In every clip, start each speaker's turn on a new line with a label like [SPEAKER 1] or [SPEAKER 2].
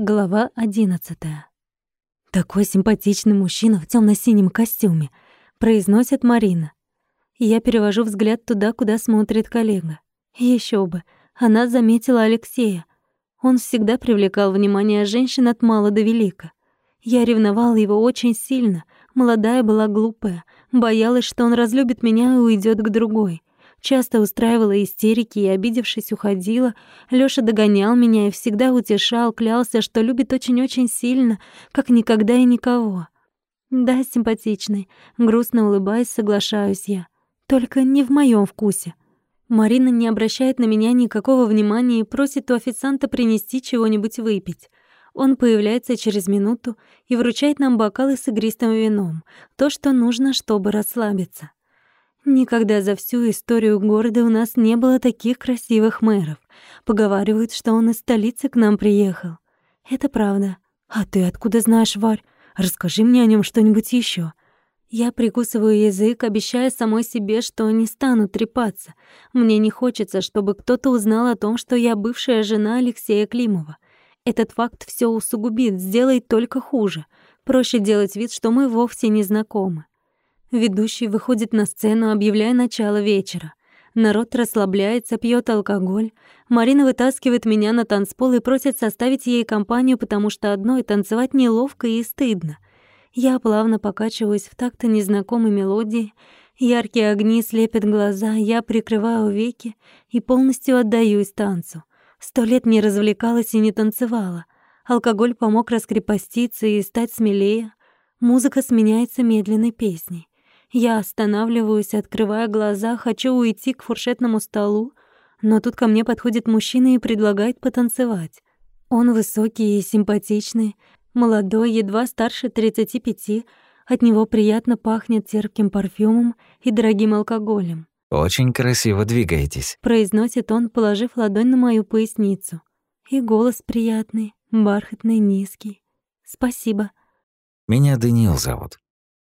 [SPEAKER 1] Глава одиннадцатая. «Такой симпатичный мужчина в темно синем костюме», — произносит Марина. Я перевожу взгляд туда, куда смотрит коллега. Еще бы, она заметила Алексея. Он всегда привлекал внимание женщин от мала до велика. Я ревновала его очень сильно, молодая была глупая, боялась, что он разлюбит меня и уйдет к другой. Часто устраивала истерики и, обидевшись, уходила. Лёша догонял меня и всегда утешал, клялся, что любит очень-очень сильно, как никогда и никого. Да, симпатичный. Грустно улыбаясь, соглашаюсь я. Только не в моем вкусе. Марина не обращает на меня никакого внимания и просит у официанта принести чего-нибудь выпить. Он появляется через минуту и вручает нам бокалы с игристым вином, то, что нужно, чтобы расслабиться. Никогда за всю историю города у нас не было таких красивых мэров. Поговаривают, что он из столицы к нам приехал. Это правда. А ты откуда знаешь, Варь? Расскажи мне о нем что-нибудь еще. Я прикусываю язык, обещая самой себе, что не стану трепаться. Мне не хочется, чтобы кто-то узнал о том, что я бывшая жена Алексея Климова. Этот факт все усугубит, сделает только хуже. Проще делать вид, что мы вовсе не знакомы. Ведущий выходит на сцену, объявляя начало вечера. Народ расслабляется, пьет алкоголь. Марина вытаскивает меня на танцпол и просит составить ей компанию, потому что одной танцевать неловко и стыдно. Я плавно покачиваюсь в такт незнакомой мелодии. Яркие огни слепят глаза, я прикрываю веки и полностью отдаюсь танцу. Сто лет не развлекалась и не танцевала. Алкоголь помог раскрепоститься и стать смелее. Музыка сменяется медленной песней. Я останавливаюсь, открывая глаза, хочу уйти к фуршетному столу, но тут ко мне подходит мужчина и предлагает потанцевать. Он высокий и симпатичный, молодой, едва старше 35, от него приятно пахнет терпким парфюмом и дорогим алкоголем.
[SPEAKER 2] «Очень красиво двигаетесь», —
[SPEAKER 1] произносит он, положив ладонь на мою поясницу. И голос приятный, бархатный, низкий. «Спасибо».
[SPEAKER 2] «Меня Даниил зовут.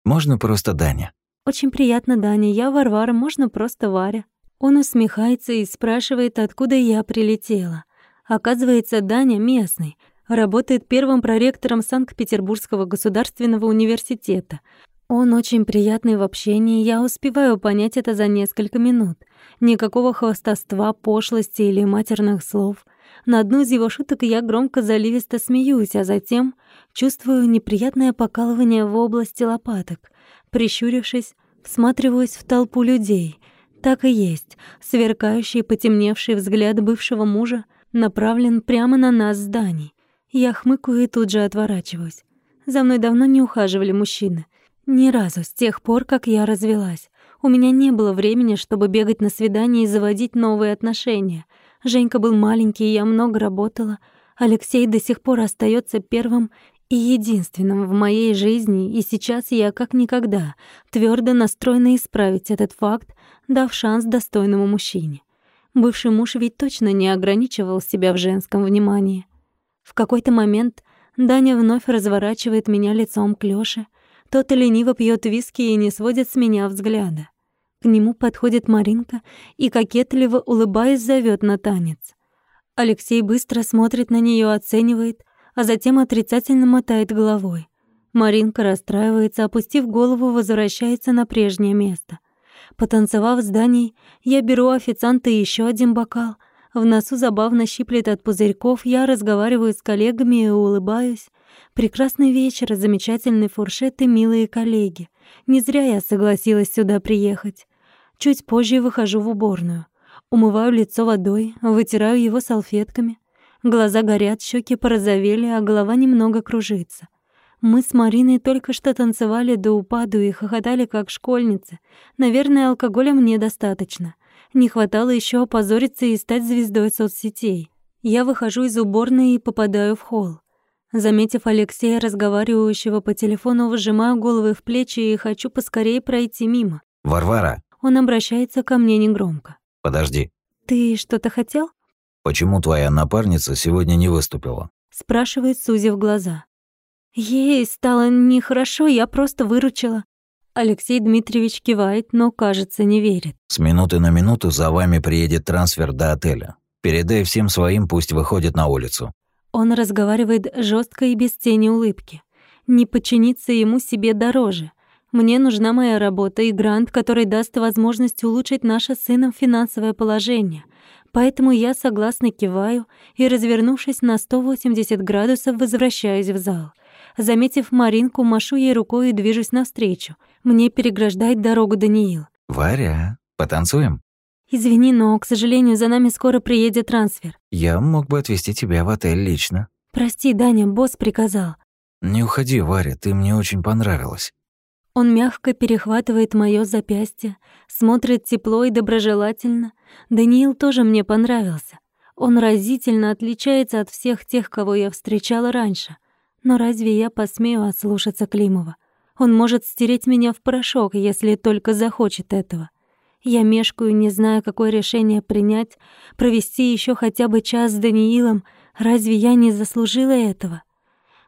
[SPEAKER 2] Можно просто Даня?»
[SPEAKER 1] «Очень приятно, Даня. Я Варвара, можно просто Варя». Он усмехается и спрашивает, откуда я прилетела. Оказывается, Даня местный, работает первым проректором Санкт-Петербургского государственного университета. Он очень приятный в общении, я успеваю понять это за несколько минут. Никакого хвастовства, пошлости или матерных слов. На одну из его шуток я громко заливисто смеюсь, а затем чувствую неприятное покалывание в области лопаток. Прищурившись, всматриваюсь в толпу людей. Так и есть. Сверкающий, потемневший взгляд бывшего мужа направлен прямо на нас с Даней. Я хмыкаю и тут же отворачиваюсь. За мной давно не ухаживали мужчины. Ни разу с тех пор, как я развелась. У меня не было времени, чтобы бегать на свидания и заводить новые отношения. Женька был маленький, я много работала. Алексей до сих пор остается первым и единственным в моей жизни, и сейчас я как никогда твердо настроена исправить этот факт, дав шанс достойному мужчине. Бывший муж ведь точно не ограничивал себя в женском внимании. В какой-то момент Даня вновь разворачивает меня лицом к Лёше. Тот лениво пьет виски и не сводит с меня взгляда. К нему подходит Маринка и кокетливо улыбаясь зовет на танец. Алексей быстро смотрит на нее, оценивает, а затем отрицательно мотает головой. Маринка расстраивается, опустив голову, возвращается на прежнее место. Потанцевав с Даней, я беру официанта еще один бокал. В носу забавно щиплет от пузырьков, я разговариваю с коллегами и улыбаюсь. Прекрасный вечер, замечательный фуршет и милые коллеги. Не зря я согласилась сюда приехать. Чуть позже выхожу в уборную. Умываю лицо водой, вытираю его салфетками. Глаза горят, щеки порозовели, а голова немного кружится. Мы с Мариной только что танцевали до упаду и хохотали как школьницы. Наверное, алкоголя мне достаточно. Не хватало еще опозориться и стать звездой соцсетей. Я выхожу из уборной и попадаю в холл. Заметив Алексея, разговаривающего по телефону, выжимаю головы в плечи и хочу поскорее пройти мимо.
[SPEAKER 2] «Варвара!»
[SPEAKER 1] Он обращается ко мне негромко.
[SPEAKER 2] «Подожди».
[SPEAKER 1] «Ты что-то хотел?»
[SPEAKER 2] «Почему твоя напарница сегодня не выступила?»
[SPEAKER 1] Спрашивает, сузив глаза. Ей стало нехорошо, я просто выручила. Алексей Дмитриевич кивает, но, кажется, не верит.
[SPEAKER 2] «С минуты на минуту за вами приедет трансфер до отеля. Передай всем своим, пусть выходят на улицу».
[SPEAKER 1] Он разговаривает жестко и без тени улыбки. Не подчиниться ему себе дороже. Мне нужна моя работа и грант, который даст возможность улучшить наше с сыном финансовое положение. Поэтому я согласно киваю и, развернувшись на 180 градусов, возвращаюсь в зал. Заметив Маринку, машу ей рукой и движусь навстречу. Мне переграждает дорогу Даниил.
[SPEAKER 2] «Варя, потанцуем?»
[SPEAKER 1] «Извини, но, к сожалению, за нами скоро приедет трансфер».
[SPEAKER 2] «Я мог бы отвезти тебя в отель лично».
[SPEAKER 1] «Прости, Даня, босс приказал».
[SPEAKER 2] «Не уходи, Варя, ты мне очень понравилась».
[SPEAKER 1] Он мягко перехватывает моё запястье, смотрит тепло и доброжелательно. Даниил тоже мне понравился. Он разительно отличается от всех тех, кого я встречала раньше. Но разве я посмею ослушаться Климова? Он может стереть меня в порошок, если только захочет этого. Я мешкаю, не зная, какое решение принять, провести еще хотя бы час с Даниилом. Разве я не заслужила этого?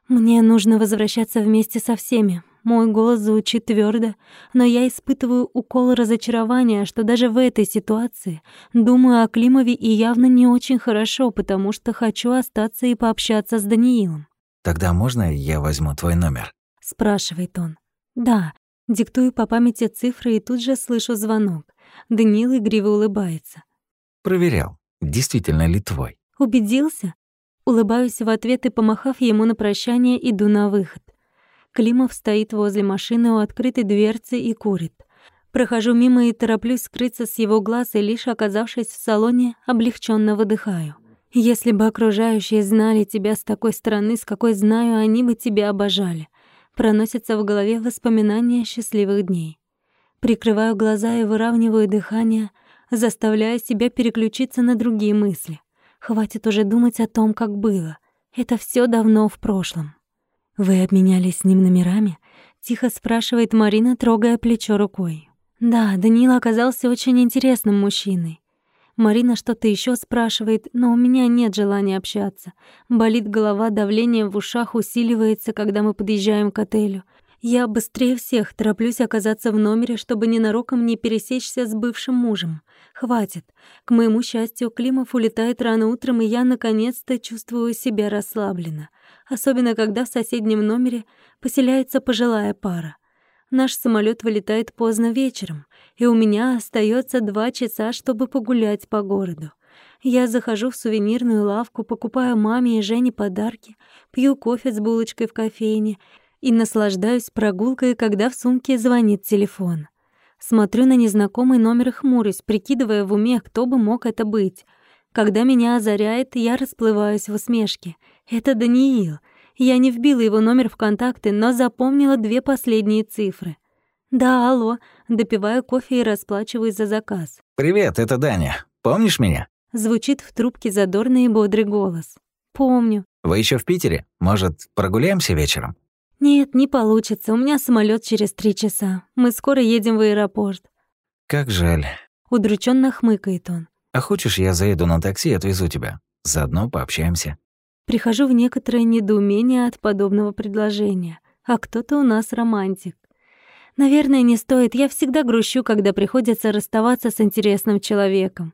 [SPEAKER 1] Мне нужно возвращаться вместе со всеми. Мой голос звучит твердо, но я испытываю укол разочарования, что даже в этой ситуации думаю о Климове и явно не очень хорошо, потому что хочу остаться и пообщаться с Даниилом.
[SPEAKER 2] «Тогда можно я возьму твой номер?»
[SPEAKER 1] — спрашивает он. «Да». Диктую по памяти цифры и тут же слышу звонок. Даниил игриво улыбается.
[SPEAKER 2] «Проверял, действительно ли твой?»
[SPEAKER 1] «Убедился?» Улыбаюсь в ответ и, помахав ему на прощание, иду на выход. Климов стоит возле машины у открытой дверцы и курит. Прохожу мимо и тороплюсь скрыться с его глаз, и лишь оказавшись в салоне, облегченно выдыхаю. Если бы окружающие знали тебя с такой стороны, с какой знаю, они бы тебя обожали. Проносятся в голове воспоминания счастливых дней. Прикрываю глаза и выравниваю дыхание, заставляя себя переключиться на другие мысли. Хватит уже думать о том, как было. Это все давно в прошлом. «Вы обменялись с ним номерами?» — тихо спрашивает Марина, трогая плечо рукой. «Да, Даниил оказался очень интересным мужчиной. Марина что-то еще спрашивает, но у меня нет желания общаться. Болит голова, давление в ушах усиливается, когда мы подъезжаем к отелю. Я быстрее всех тороплюсь оказаться в номере, чтобы ненароком не пересечься с бывшим мужем. Хватит. К моему счастью, Климов улетает рано утром, и я наконец-то чувствую себя расслабленно. Особенно, когда в соседнем номере поселяется пожилая пара. Наш самолет вылетает поздно вечером, и у меня остается два часа, чтобы погулять по городу. Я захожу в сувенирную лавку, покупаю маме и Жене подарки, пью кофе с булочкой в кофейне и наслаждаюсь прогулкой, когда в сумке звонит телефон. Смотрю на незнакомый номер и хмурюсь, прикидывая в уме, кто бы мог это быть. Когда меня озаряет, я расплываюсь в усмешке. Это Даниил. Я не вбила его номер в контакты, но запомнила две последние цифры. «Да, алло», допиваю кофе и расплачиваюсь за заказ.
[SPEAKER 2] «Привет, это Даня. Помнишь меня?»
[SPEAKER 1] Звучит в трубке задорный и бодрый голос. «Помню».
[SPEAKER 2] «Вы еще в Питере? Может, прогуляемся вечером?»
[SPEAKER 1] «Нет, не получится. У меня самолет через три часа. Мы скоро едем в аэропорт».
[SPEAKER 2] «Как жаль».
[SPEAKER 1] Удрученно хмыкает он.
[SPEAKER 2] «А хочешь, я заеду на такси и отвезу тебя? Заодно пообщаемся».
[SPEAKER 1] Прихожу в некоторое недоумение от подобного предложения. А кто-то у нас романтик. Наверное, не стоит. Я всегда грущу, когда приходится расставаться с интересным человеком.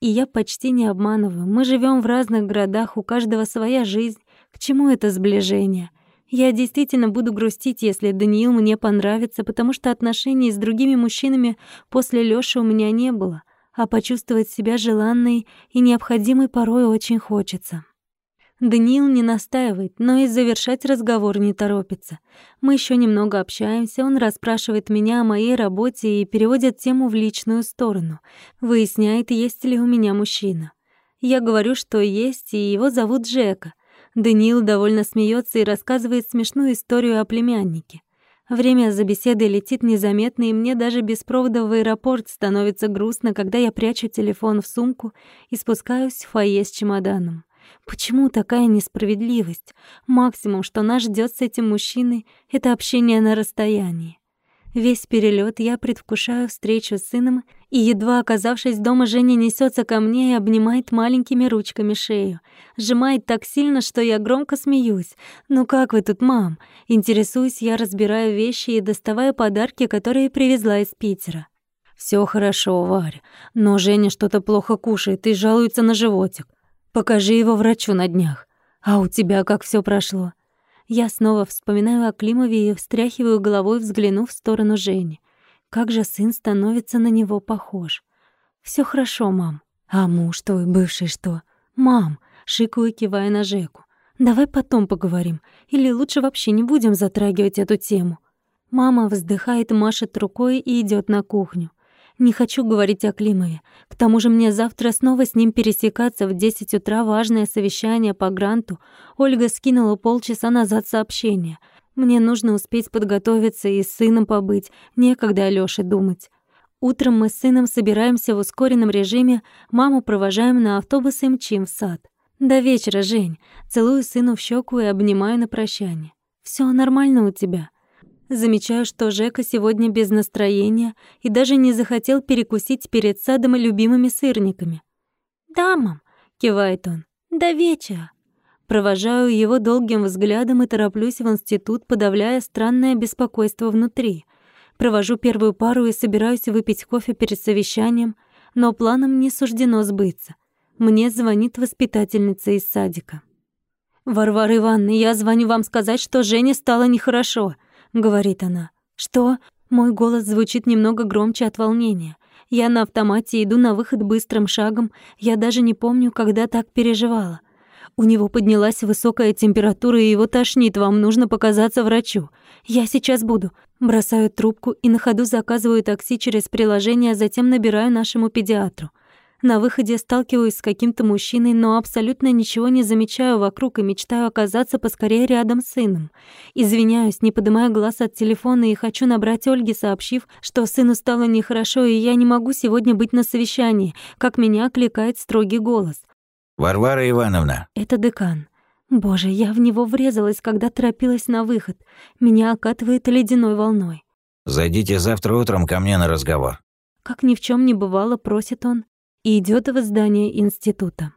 [SPEAKER 1] И я почти не обманываю. Мы живем в разных городах, у каждого своя жизнь. К чему это сближение? Я действительно буду грустить, если Даниил мне понравится, потому что отношений с другими мужчинами после Лёши у меня не было, а почувствовать себя желанной и необходимой порой очень хочется. Даниил не настаивает, но и завершать разговор не торопится. Мы еще немного общаемся, он расспрашивает меня о моей работе и переводит тему в личную сторону. Выясняет, есть ли у меня мужчина. Я говорю, что есть, и его зовут Джека. Даниил довольно смеется и рассказывает смешную историю о племяннике. Время за беседой летит незаметно, и мне даже без провода в аэропорт становится грустно, когда я прячу телефон в сумку и спускаюсь в фойе с чемоданом. Почему такая несправедливость? Максимум, что нас ждет с этим мужчиной, это общение на расстоянии. Весь перелет я предвкушаю встречу с сыном, и едва оказавшись дома, Женя несется ко мне и обнимает маленькими ручками шею. Сжимает так сильно, что я громко смеюсь. «Ну как вы тут, мам?» Интересуюсь я, разбираю вещи и доставая подарки, которые привезла из Питера. Все хорошо, Варя, но Женя что-то плохо кушает и жалуется на животик. Покажи его врачу на днях. А у тебя как все прошло? Я снова вспоминаю о Климове и встряхиваю головой, взглянув в сторону Жени. Как же сын становится на него похож. Все хорошо, мам. А муж твой бывший что? Мам, шикаю, кивая на Жеку. Давай потом поговорим. Или лучше вообще не будем затрагивать эту тему. Мама вздыхает, машет рукой и идет на кухню. Не хочу говорить о Климове. К тому же мне завтра снова с ним пересекаться в 10 утра важное совещание по гранту. Ольга скинула полчаса назад сообщение. Мне нужно успеть подготовиться и с сыном побыть. Некогда о Лёше думать. Утром мы с сыном собираемся в ускоренном режиме, маму провожаем на автобус и мчим в сад. До вечера, Жень. Целую сыну в щеку и обнимаю на прощание. Все нормально у тебя. Замечаю, что Жека сегодня без настроения и даже не захотел перекусить перед садом и любимыми сырниками. «Да, мам», — кивает он, — «до вечера». Провожаю его долгим взглядом и тороплюсь в институт, подавляя странное беспокойство внутри. Провожу первую пару и собираюсь выпить кофе перед совещанием, но планам не суждено сбыться. Мне звонит воспитательница из садика. «Варвара Ивановна, я звоню вам сказать, что Жене стало нехорошо», — говорит она. «Что?» Мой голос звучит немного громче от волнения. Я на автомате иду на выход быстрым шагом. Я даже не помню, когда так переживала. У него поднялась высокая температура, и его тошнит. Вам нужно показаться врачу. Я сейчас буду. Бросаю трубку и на ходу заказываю такси через приложение, а затем набираю нашему педиатру. На выходе сталкиваюсь с каким-то мужчиной, но абсолютно ничего не замечаю вокруг и мечтаю оказаться поскорее рядом с сыном. Извиняюсь, не поднимая глаз от телефона и хочу набрать Ольге, сообщив, что сыну стало нехорошо, и я не могу сегодня быть на совещании, как меня окликает строгий голос.
[SPEAKER 2] «Варвара Ивановна!»
[SPEAKER 1] Это декан. Боже, я в него врезалась, когда торопилась на выход. Меня окатывает ледяной волной.
[SPEAKER 2] «Зайдите завтра утром ко мне на разговор».
[SPEAKER 1] Как ни в чем не бывало, просит он и идет в здание института.